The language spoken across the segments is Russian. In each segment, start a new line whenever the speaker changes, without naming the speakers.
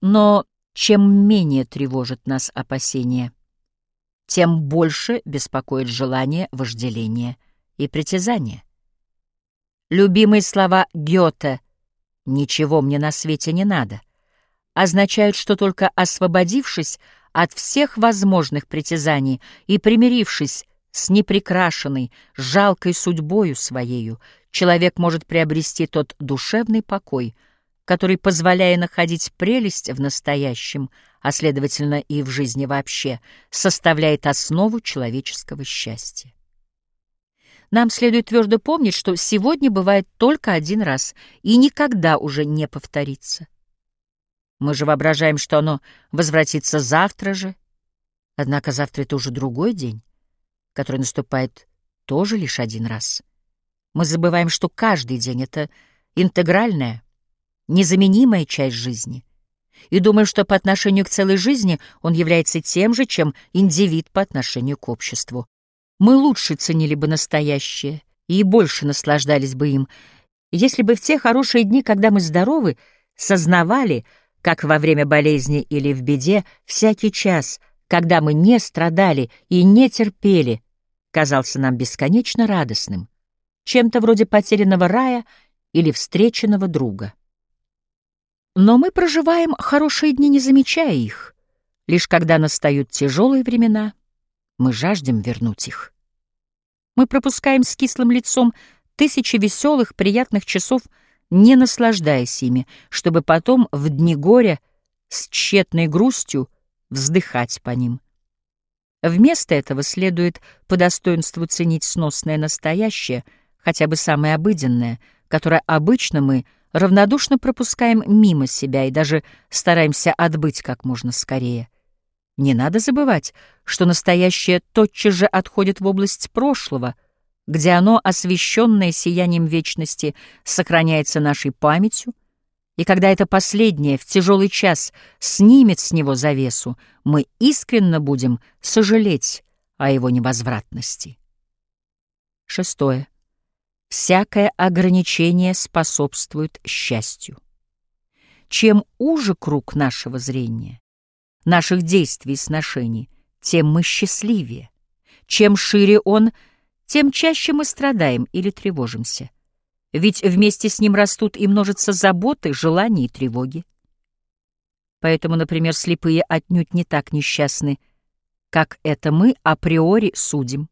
Но чем менее тревожит нас опасение, тем больше беспокоит желание, вожделение и притязание. Любимые слова Гёте «ничего мне на свете не надо» означают, что только освободившись от всех возможных притязаний и примирившись с неприкрашенной, жалкой судьбою своею, человек может приобрести тот душевный покой, который, позволяя находить прелесть в настоящем, а, следовательно, и в жизни вообще, составляет основу человеческого счастья. Нам следует твердо помнить, что сегодня бывает только один раз и никогда уже не повторится. Мы же воображаем, что оно возвратится завтра же, однако завтра — это уже другой день, который наступает тоже лишь один раз. Мы забываем, что каждый день — это интегральная, незаменимая часть жизни, и думаем, что по отношению к целой жизни он является тем же, чем индивид по отношению к обществу. Мы лучше ценили бы настоящее и больше наслаждались бы им, если бы в те хорошие дни, когда мы здоровы, сознавали, как во время болезни или в беде, всякий час, когда мы не страдали и не терпели, казался нам бесконечно радостным, чем-то вроде потерянного рая или встреченного друга. Но мы проживаем хорошие дни, не замечая их. Лишь когда настают тяжелые времена, мы жаждем вернуть их. Мы пропускаем с кислым лицом тысячи веселых, приятных часов, не наслаждаясь ими, чтобы потом в дни горя с тщетной грустью вздыхать по ним. Вместо этого следует по достоинству ценить сносное настоящее, хотя бы самое обыденное, которое обычно мы равнодушно пропускаем мимо себя и даже стараемся отбыть как можно скорее — не надо забывать, что настоящее тотчас же отходит в область прошлого, где оно, освещенное сиянием вечности, сохраняется нашей памятью, и когда это последнее в тяжелый час снимет с него завесу, мы искренне будем сожалеть о его невозвратности. Шестое. Всякое ограничение способствует счастью. Чем уже круг нашего зрения, наших действий и сношений, тем мы счастливее. Чем шире он, тем чаще мы страдаем или тревожимся. Ведь вместе с ним растут и множатся заботы, желания и тревоги. Поэтому, например, слепые отнюдь не так несчастны, как это мы априори судим.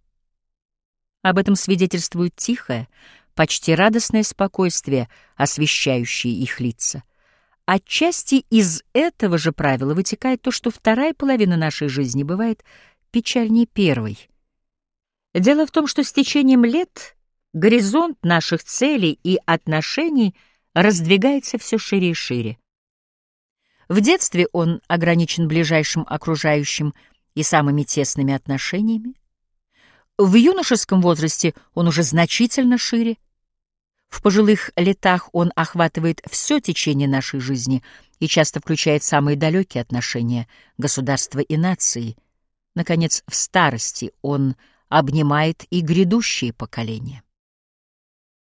Об этом свидетельствует тихое, почти радостное спокойствие, освещающее их лица — Отчасти из этого же правила вытекает то, что вторая половина нашей жизни бывает печальнее первой. Дело в том, что с течением лет горизонт наших целей и отношений раздвигается все шире и шире. В детстве он ограничен ближайшим окружающим и самыми тесными отношениями. В юношеском возрасте он уже значительно шире, в пожилых летах он охватывает все течение нашей жизни и часто включает самые далекие отношения государства и нации. Наконец, в старости он обнимает и грядущие поколения.